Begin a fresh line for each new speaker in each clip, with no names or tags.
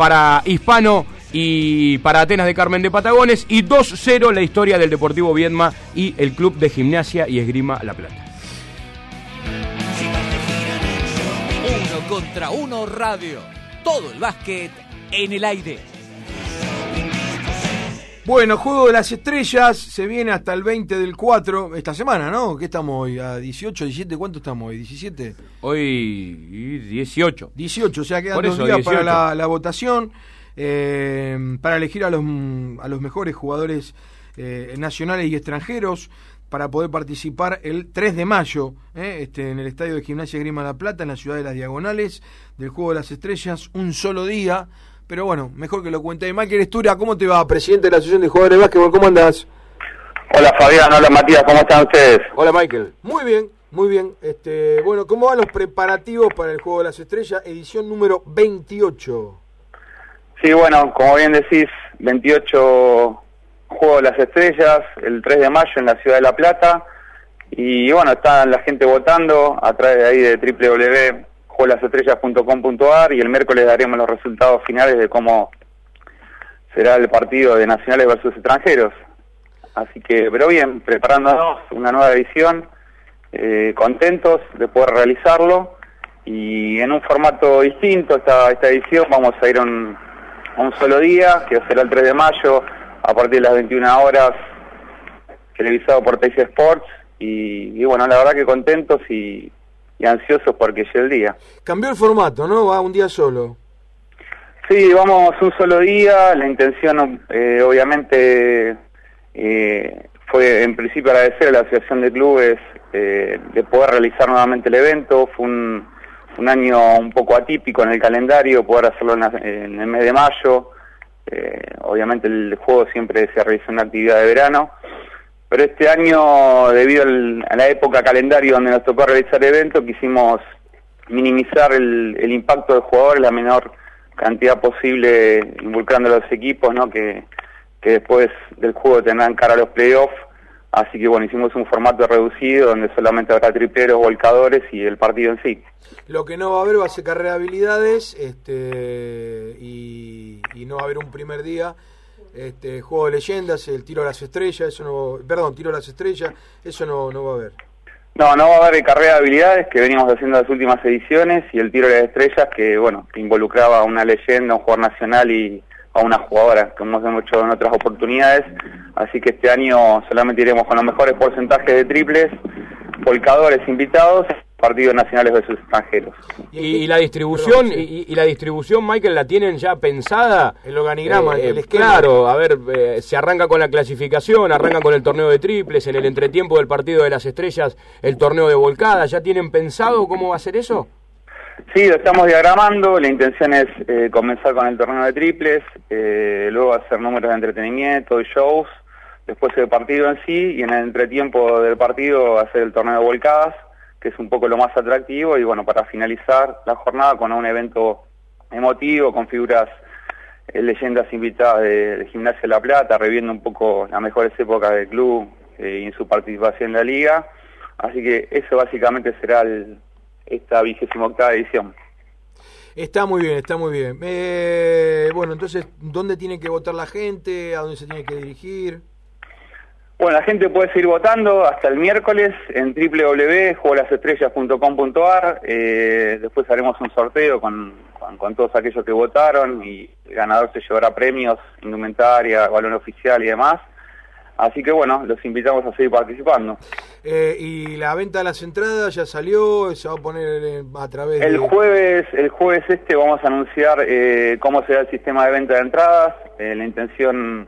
para Hispano y para Atenas de Carmen de Patagones y 2-0 la historia del Deportivo Viedma y el Club de Gimnasia y Esgrima La Plata.
Uno contra uno radio. Todo el básquet en el aire.
Bueno, Juego de las Estrellas se viene hasta el 20 del 4, esta semana, ¿no? ¿Qué estamos hoy? ¿A 18, 17? ¿Cuánto estamos hoy? ¿17?
Hoy 18.
18, o sea, quedan dos días
18.
para la, la votación, eh, para elegir a los, a los mejores jugadores eh, nacionales y extranjeros para poder participar el 3 de mayo eh, este, en el Estadio de Gimnasia Grima La Plata, en la ciudad de las Diagonales, del Juego de las Estrellas, un solo día. Pero bueno, mejor que lo cuente Michael Estura. ¿Cómo te va, presidente de la Asociación de Jugadores de Básquetbol? ¿Cómo andás?
Hola Fabián, hola Matías, ¿cómo están ustedes?
Hola Michael.
Muy bien, muy bien. Este, bueno, ¿cómo van los preparativos para el Juego de las Estrellas, edición número 28?
Sí, bueno, como bien decís, 28 Juego de las Estrellas, el 3 de mayo en la ciudad de La Plata. Y bueno, está la gente votando a través de ahí de www.juegolasestrellas.com.ar y el miércoles daremos los resultados finales de cómo será el partido de nacionales versus extranjeros. Así que, pero bien, preparándonos una nueva edición, eh, contentos de poder realizarlo y en un formato distinto esta, esta edición vamos a ir un, un solo día, que será el 3 de mayo, a partir de las 21 horas, televisado por Teis Sports y bueno, la verdad que contentos y, y ansiosos porque llegue el día.
Cambió el formato, ¿no? Va un día solo.
Sí, vamos un solo día. La intención, eh, obviamente, eh, fue en principio agradecer a la Asociación de Clubes eh, de poder realizar nuevamente el evento. Fue un, un año un poco atípico en el calendario, poder hacerlo en, la- en el mes de mayo. Eh, obviamente el juego siempre se realiza en una actividad de verano. Pero este año, debido al- a la época calendario donde nos tocó realizar el evento, quisimos minimizar el, el impacto del jugador la menor cantidad posible involucrando a los equipos, ¿no? Que, que después del juego tendrán cara a los playoffs. Así que bueno, hicimos un formato reducido donde solamente habrá tripleros, volcadores y el partido en sí.
Lo que no va a haber va a ser carrera de habilidades este, y no va a haber un primer día. Este, juego de leyendas, el tiro a las estrellas, eso no, perdón, tiro a las estrellas, eso no, no va a haber.
No, no va a haber carrera de habilidades que venimos haciendo las últimas ediciones y el tiro de las estrellas que, bueno, que involucraba a una leyenda, a un jugador nacional y a una jugadora, como hemos hecho en otras oportunidades. Así que este año solamente iremos con los mejores porcentajes de triples, volcadores invitados, partidos nacionales versus extranjeros.
Y, y la distribución,
Perdón, sí.
y, y la distribución, Michael, ¿la tienen ya pensada?
El organigrama,
Eh,
el esquema.
Claro, a ver, eh, se arranca con la clasificación, arranca con el torneo de triples, en el entretiempo del partido de las estrellas, el torneo de volcada. ¿Ya tienen pensado cómo va a ser eso?
Sí, lo estamos diagramando. La intención es eh, comenzar con el torneo de triples, eh, luego hacer números de entretenimiento y shows, después el partido en sí y en el entretiempo del partido hacer el torneo de volcadas, que es un poco lo más atractivo y bueno, para finalizar la jornada con un evento emotivo, con figuras eh, leyendas invitadas de, de La Plata, reviendo un poco las mejores épocas del club eh, y en su participación en la liga. Así que eso básicamente será el- esta vigésima octava edición.
Está muy bien, está muy bien. Eh, bueno, entonces, ¿dónde tiene que votar la gente? ¿A dónde se tiene que dirigir?
Bueno, la gente puede seguir votando hasta el miércoles en www.juegolasestrellas.com.ar. Eh, después haremos un sorteo con, con, con todos aquellos que votaron y el ganador se llevará premios, indumentaria, balón oficial y demás. Así que bueno, los invitamos a seguir participando.
Eh, y la venta de las entradas ya salió, se va a poner eh, a través
El
de...
jueves, el jueves este vamos a anunciar eh, cómo será el sistema de venta de entradas. Eh, la intención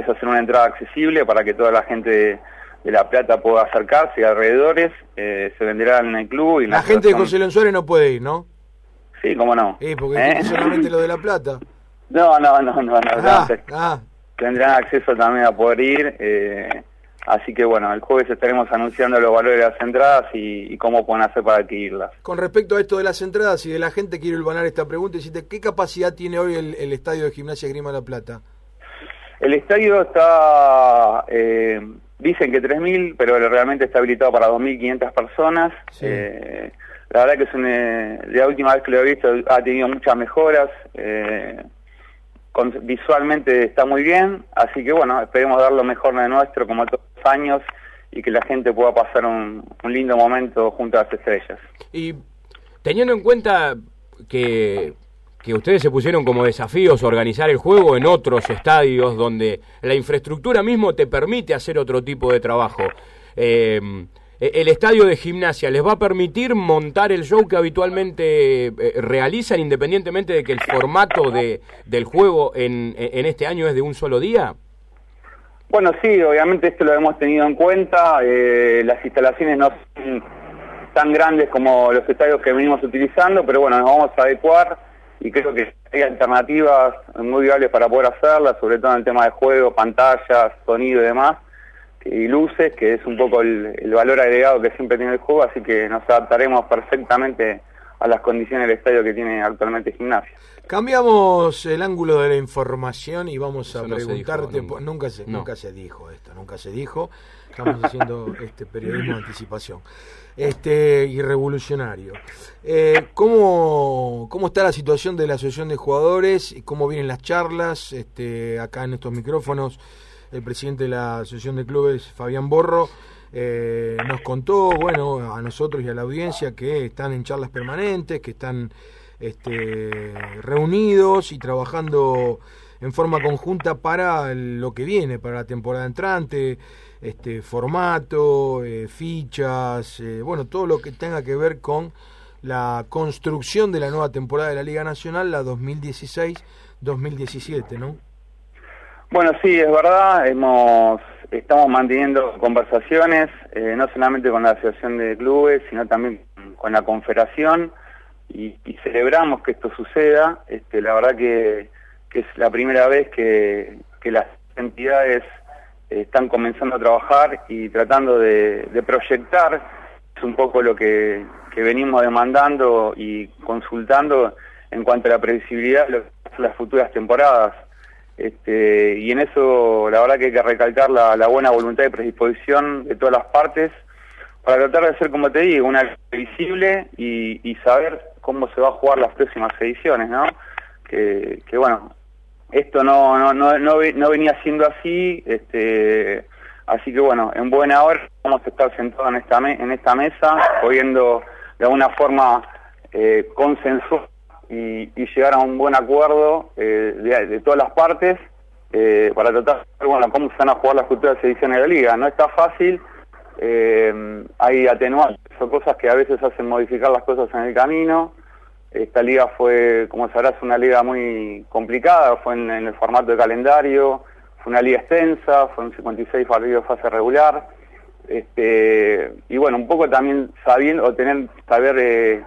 es hacer una entrada accesible para que toda la gente de, de La Plata pueda acercarse y alrededores. Eh, se venderá en el club. Y
La
la
gente de José Suárez no puede ir, ¿no?
Sí, cómo no.
Eh, porque
¿Eh?
solamente lo de La Plata.
No, no, no, no. no,
Ah,
no.
ah,
Tendrán acceso también a poder ir. eh, así que bueno, el jueves estaremos anunciando los valores de las entradas y, y cómo pueden hacer para adquirirlas.
con respecto a esto de las entradas y de la gente, quiero ilvanar esta pregunta y decirte, ¿qué capacidad tiene hoy el, el estadio de Gimnasia Grima La Plata?
El estadio está, eh, dicen que 3.000, pero realmente está habilitado para 2.500 personas.
Sí.
Eh, la verdad que es una, la última vez que lo he visto ha tenido muchas mejoras. Eh, visualmente está muy bien, así que bueno, esperemos dar lo mejor de nuestro como todos los años y que la gente pueda pasar un, un lindo momento junto a las estrellas.
Y teniendo en cuenta que que ustedes se pusieron como desafíos organizar el juego en otros estadios donde la infraestructura mismo te permite hacer otro tipo de trabajo. Eh, el estadio de gimnasia les va a permitir montar el show que habitualmente eh, realizan independientemente de que el formato de, del juego en, en este año es de un solo día?
Bueno, sí, obviamente esto lo hemos tenido en cuenta. Eh, las instalaciones no son tan grandes como los estadios que venimos utilizando, pero bueno, nos vamos a adecuar y creo que hay alternativas muy viables para poder hacerlas, sobre todo en el tema de juego, pantallas, sonido y demás, y luces, que es un poco el, valor agregado que siempre tiene el juego, así que nos adaptaremos perfectamente a las condiciones del estadio que tiene actualmente Gimnasia.
Cambiamos el ángulo de la información y vamos a preguntarte, nunca. se, nunca se dijo esto, nunca se dijo, estamos haciendo este periodismo de anticipación este, y revolucionario. Eh, ¿cómo, ¿Cómo está la situación de la asociación de jugadores y cómo vienen las charlas? Este, acá en estos micrófonos, el presidente de la asociación de clubes, Fabián Borro, eh, nos contó, bueno, a nosotros y a la audiencia que están en charlas permanentes, que están este, reunidos y trabajando en forma conjunta para lo que viene, para la temporada entrante este formato, eh, fichas, eh, bueno, todo lo que tenga que ver con la construcción de la nueva temporada de la Liga Nacional, la 2016-2017, ¿no?
Bueno, sí, es verdad, hemos estamos manteniendo conversaciones, eh, no solamente con la Asociación de Clubes, sino también con la Confederación, y, celebramos que esto suceda. Este, la verdad que, que es la primera vez que, que las entidades están comenzando a trabajar y tratando de, proyectar, es un poco lo que, venimos demandando y consultando en cuanto a la previsibilidad de las futuras temporadas. Este, y en eso la verdad que hay que recalcar la, buena voluntad y predisposición de todas las partes para tratar de hacer, como te digo, una visible y, y saber cómo se va a jugar las próximas ediciones, ¿no? Que, que bueno, esto no, no, no, no, venía siendo así, este, así que bueno, en buena hora vamos a estar sentados en esta, en esta mesa, pudiendo de alguna forma eh, consensuar y, llegar a un buen acuerdo eh, de, todas las partes eh, para tratar de bueno, cómo se van a jugar las futuras ediciones de la liga. No está fácil, eh, hay atenuantes, son cosas que a veces hacen modificar las cosas en el camino. Esta liga fue, como sabrás, una liga muy complicada, fue en, el formato de calendario, fue una liga extensa, fueron 56 partidos de fase regular. Este, y bueno, un poco también sabiendo, tener, saber eh,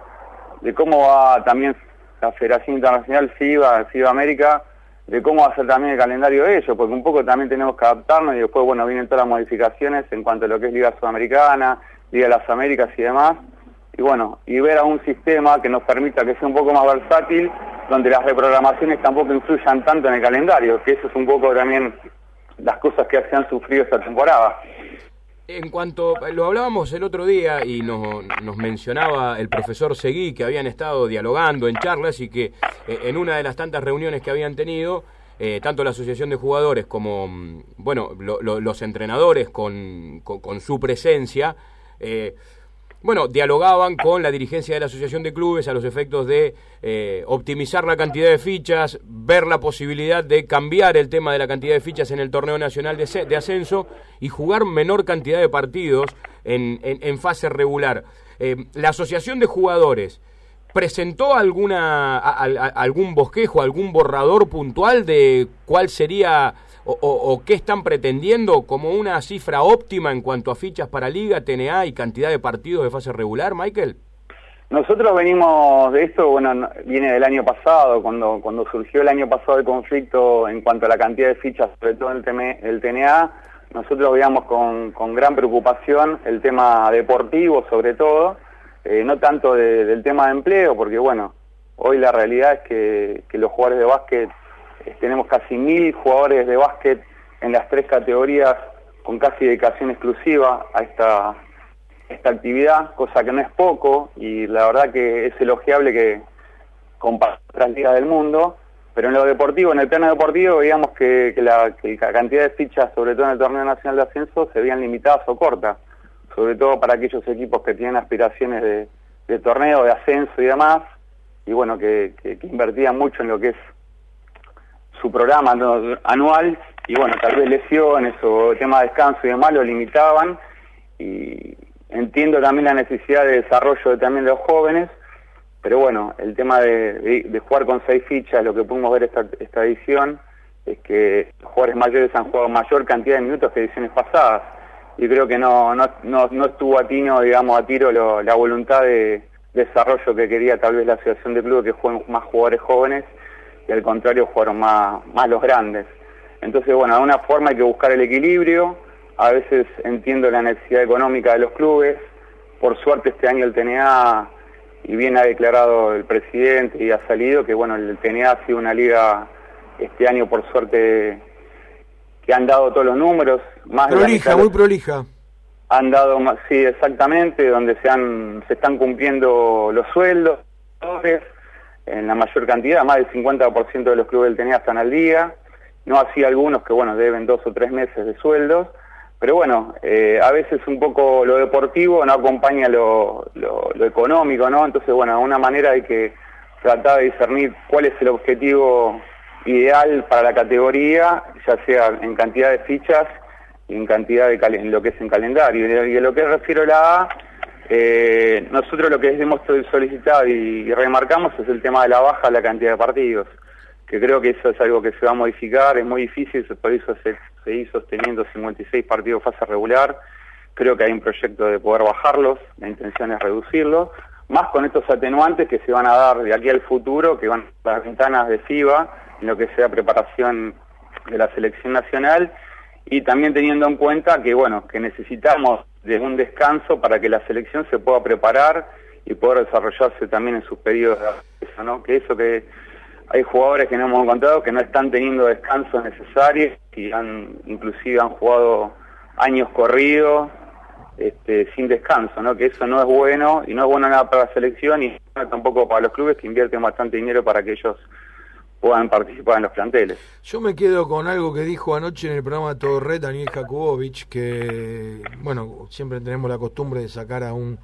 de cómo va también la Federación Internacional FIBA, FIBA América, de cómo va a ser también el calendario de ellos, porque un poco también tenemos que adaptarnos y después, bueno, vienen todas las modificaciones en cuanto a lo que es Liga Sudamericana, Liga de las Américas y demás y bueno, y ver a un sistema que nos permita que sea un poco más versátil, donde las reprogramaciones tampoco influyan tanto en el calendario, que eso es un poco también las cosas que se han sufrido esta temporada.
En cuanto, lo hablábamos el otro día y nos, nos mencionaba el profesor Seguí que habían estado dialogando en charlas y que eh, en una de las tantas reuniones que habían tenido, eh, tanto la asociación de jugadores como, mm, bueno, los entrenadores con, con, su presencia, eh, bueno, dialogaban con la dirigencia de la Asociación de Clubes a los efectos de eh, optimizar la cantidad de fichas, ver la posibilidad de cambiar el tema de la cantidad de fichas en el torneo nacional de, ascenso y jugar menor cantidad de partidos en, en, fase regular. Eh, la Asociación de Jugadores presentó alguna algún bosquejo, algún borrador puntual de cuál sería o, qué están pretendiendo como una cifra óptima en cuanto a fichas para liga, TNA y cantidad de partidos de fase regular, Michael?
Nosotros venimos de esto, bueno, viene del año pasado, cuando, cuando surgió el año pasado el conflicto en cuanto a la cantidad de fichas, sobre todo el, el TNA, nosotros veíamos con, con, gran preocupación el tema deportivo, sobre todo, eh, no tanto del tema de empleo, porque bueno, hoy la realidad es que, que los jugadores de básquet tenemos casi mil jugadores de básquet en las tres categorías con casi dedicación exclusiva a esta, esta actividad, cosa que no es poco y la verdad que es elogiable que compara otras ligas del mundo, pero en lo deportivo, en el plano deportivo, veíamos que, la, cantidad de fichas, sobre todo en el torneo nacional de ascenso, se veían limitadas o cortas, sobre todo para aquellos equipos que tienen aspiraciones de, torneo, de ascenso y demás, y bueno, que, invertían mucho en lo que es su programa anual, y bueno, tal vez lesiones o tema de descanso y demás lo limitaban, y entiendo también la necesidad de desarrollo también de los jóvenes, pero bueno, el tema de, jugar con seis fichas, lo que pudimos ver esta, esta edición, es que jugadores mayores han jugado mayor cantidad de minutos que ediciones pasadas. Y creo que no, no, no, estuvo a tino, digamos, a tiro la voluntad de, desarrollo que quería tal vez la Asociación de Clubes que jueguen más jugadores jóvenes y al contrario jugaron más, más los grandes. Entonces, bueno, de alguna forma hay que buscar el equilibrio. A veces entiendo la necesidad económica de los clubes. Por suerte este año el TNA y bien ha declarado el presidente y ha salido que bueno el TNA ha sido una liga este año por suerte que han dado todos los números
más prolija muy prolija
han dado sí exactamente donde se han se están cumpliendo los sueldos en la mayor cantidad más del 50% de los clubes del TNA están al día no así algunos que bueno deben dos o tres meses de sueldos pero bueno, eh, a veces un poco lo deportivo no acompaña lo, lo, económico, ¿no? Entonces, bueno, una manera hay que tratar de discernir cuál es el objetivo ideal para la categoría, ya sea en cantidad de fichas y en cantidad de en lo que es en calendario. Y de lo que refiero a la A, eh, nosotros lo que hemos solicitado y, remarcamos es el tema de la baja la cantidad de partidos que creo que eso es algo que se va a modificar, es muy difícil, por eso se, seguir sosteniendo 56 partidos fase regular, creo que hay un proyecto de poder bajarlos, la intención es reducirlos, más con estos atenuantes que se van a dar de aquí al futuro, que van las ventanas de FIBA, en lo que sea preparación de la selección nacional, y también teniendo en cuenta que, bueno, que necesitamos de un descanso para que la selección se pueda preparar y poder desarrollarse también en sus periodos de ¿no? Que eso que hay jugadores que no hemos encontrado que no están teniendo descansos necesarios y han inclusive han jugado años corridos este, sin descanso, ¿no? Que eso no es bueno y no es bueno nada para la selección y tampoco para los clubes que invierten bastante dinero para que ellos puedan participar en los planteles.
Yo me quedo con algo que dijo anoche en el programa Torre Daniel Jakubowicz, que, bueno, siempre tenemos la costumbre de sacar a un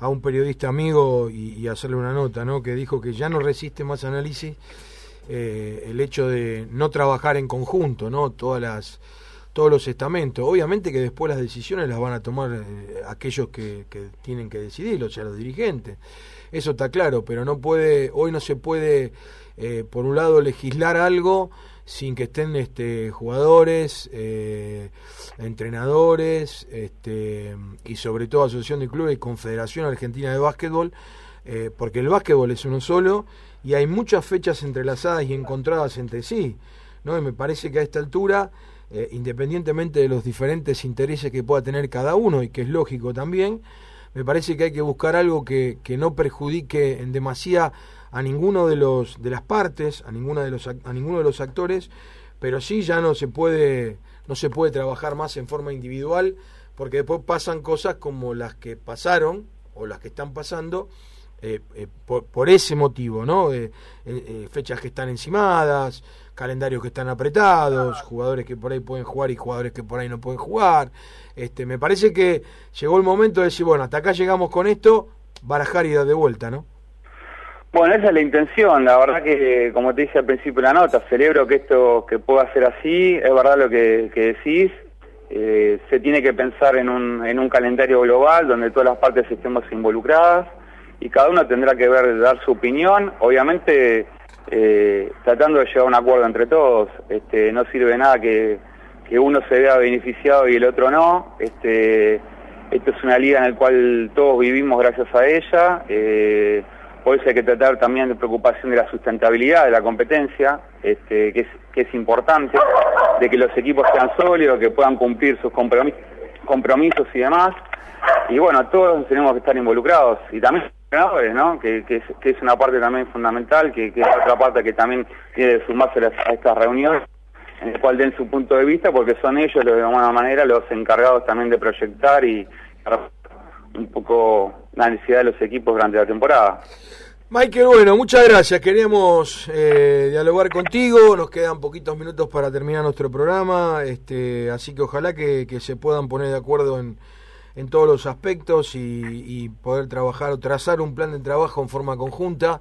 a un periodista amigo y, hacerle una nota, ¿no? Que dijo que ya no resiste más análisis eh, el hecho de no trabajar en conjunto, ¿no? Todas las todos los estamentos. Obviamente que después las decisiones las van a tomar eh, aquellos que, tienen que decidirlo, o sea, los dirigentes. Eso está claro, pero no puede, hoy no se puede, eh, por un lado, legislar algo sin que estén este, jugadores, eh, entrenadores este, y sobre todo Asociación de Clubes y Confederación Argentina de Básquetbol, eh, porque el básquetbol es uno solo y hay muchas fechas entrelazadas y encontradas entre sí. ¿no? Y me parece que a esta altura, independientemente de los diferentes intereses que pueda tener cada uno, y que es lógico también, me parece que hay que buscar algo que, que no perjudique en demasía a ninguno de los de las partes, a ninguna de los a ninguno de los actores, pero sí ya no se puede no se puede trabajar más en forma individual porque después pasan cosas como las que pasaron o las que están pasando eh, eh, por, ese motivo, ¿no? Eh, fechas que están encimadas, calendarios que están apretados, jugadores que por ahí pueden jugar y jugadores que por ahí no pueden jugar. Este, me parece que llegó el momento de decir, bueno, hasta acá llegamos con esto, barajar y dar de vuelta, ¿no?
Bueno, esa es la intención, la verdad que, como te dije al principio de la nota, celebro que esto que pueda ser así, es verdad lo que, decís, eh, se tiene que pensar en un, en un calendario global donde todas las partes estemos involucradas y cada uno tendrá que ver, dar su opinión, obviamente eh, tratando de llegar a un acuerdo entre todos, este, no sirve nada que, que uno se vea beneficiado y el otro no, este, esto es una liga en la cual todos vivimos gracias a ella, eh, por eso hay que tratar también de preocupación de la sustentabilidad de la competencia, este, que, es, que es importante, de que los equipos sean sólidos, que puedan cumplir sus compromisos, y demás. Y bueno, todos tenemos que estar involucrados. Y también ¿no? Que, que, es, que es una parte también fundamental, que, es otra parte que también tiene que sumarse a, estas reuniones, en el cual den su punto de vista, porque son ellos, de alguna manera, los encargados también de proyectar y un poco la necesidad de los equipos durante la temporada.
Michael, bueno, muchas gracias. Queríamos eh, dialogar contigo. Nos quedan poquitos minutos para terminar nuestro programa. Este, así que ojalá que, se puedan poner de acuerdo en, en todos los aspectos y, poder trabajar o trazar un plan de trabajo en forma conjunta.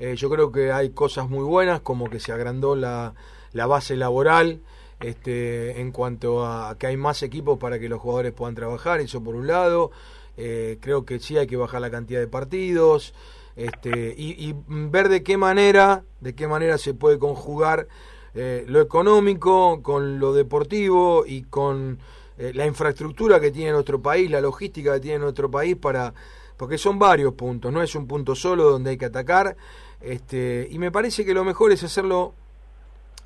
Eh, yo creo que hay cosas muy buenas, como que se agrandó la, la base laboral este, en cuanto a que hay más equipos para que los jugadores puedan trabajar. Eso por un lado. Eh, creo que sí hay que bajar la cantidad de partidos este, y, ver de qué manera, de qué manera se puede conjugar eh, lo económico con lo deportivo y con eh, la infraestructura que tiene nuestro país, la logística que tiene nuestro país para porque son varios puntos, no es un punto solo donde hay que atacar, este, y me parece que lo mejor es hacerlo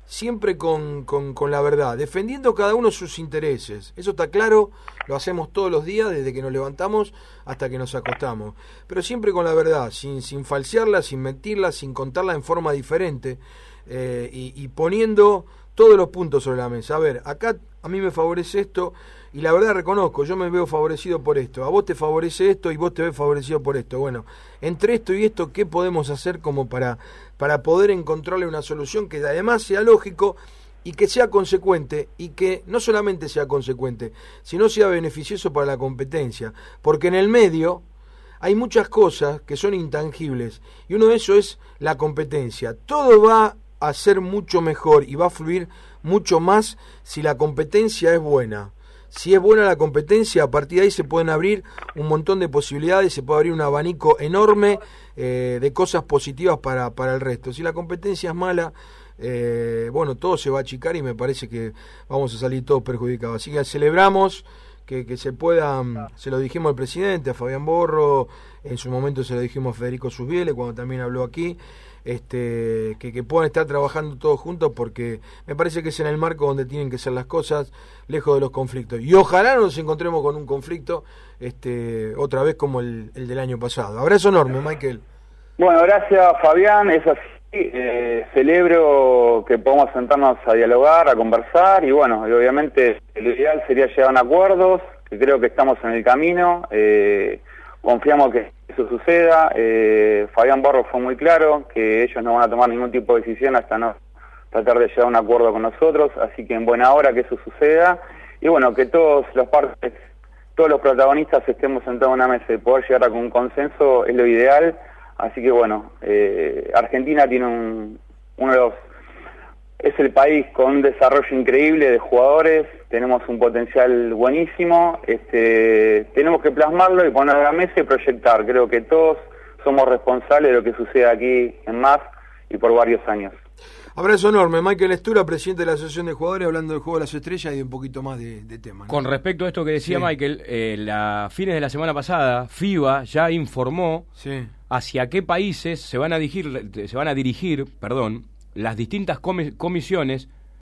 siempre con, con, la verdad, defendiendo cada uno sus intereses. Eso está claro, lo hacemos todos los días, desde que nos levantamos hasta que nos acostamos. Pero siempre con la verdad, sin, sin falsearla, sin mentirla, sin contarla en forma diferente eh, y, y poniendo todos los puntos sobre la mesa. A ver, acá a mí me favorece esto y la verdad reconozco, yo me veo favorecido por esto, a vos te favorece esto y vos te ves favorecido por esto. Bueno, entre esto y esto, ¿qué podemos hacer como para, para poder encontrarle una solución que además sea lógico y que sea consecuente y que no solamente sea consecuente, sino sea beneficioso para la competencia? Porque en el medio hay muchas cosas que son intangibles y uno de eso es la competencia. Todo va a ser mucho mejor y va a fluir mucho más si la competencia es buena si es buena la competencia, a partir de ahí se pueden abrir un montón de posibilidades, se puede abrir un abanico enorme eh, de cosas positivas para, para el resto. Si la competencia es mala, eh, bueno, todo se va a achicar y me parece que vamos a salir todos perjudicados. Así que celebramos que, que se pueda, mm, se lo dijimos al presidente, a Fabián Borro, en su momento se lo dijimos a Federico Susbiele cuando también habló aquí este, que, puedan estar trabajando todos juntos porque me parece que es en el marco donde tienen que ser las cosas, lejos de los conflictos. Y ojalá nos encontremos con un conflicto este, otra vez como el, del año pasado. Abrazo enorme, Michael.
Bueno, gracias Fabián, es así. Eh, celebro que podamos sentarnos a dialogar, a conversar y bueno, obviamente lo ideal sería llegar a acuerdos, que creo que estamos en el camino. Eh, confiamos que eso suceda. Eh, Fabián Barro fue muy claro que ellos no van a tomar ningún tipo de decisión hasta no tratar de llegar a un acuerdo con nosotros, así que en buena hora que eso suceda y bueno, que todos los partes, todos los protagonistas estemos sentados en una mesa y poder llegar a un consenso es lo ideal, así que bueno, eh, Argentina tiene un, uno de los es el país con un desarrollo increíble de jugadores, tenemos un potencial buenísimo, este, tenemos que plasmarlo y ponerlo a la mesa y proyectar. Creo que todos somos responsables de lo que sucede aquí en más y por varios años.
Abrazo enorme, Michael Estura, presidente de la Asociación de Jugadores, hablando del juego de las estrellas y un poquito más de, temas.
Con respecto a esto que decía Michael, eh, la fines de la semana pasada, FIBA ya informó hacia qué países se van a dirigir, se van a dirigir, perdón, las distintas comisiones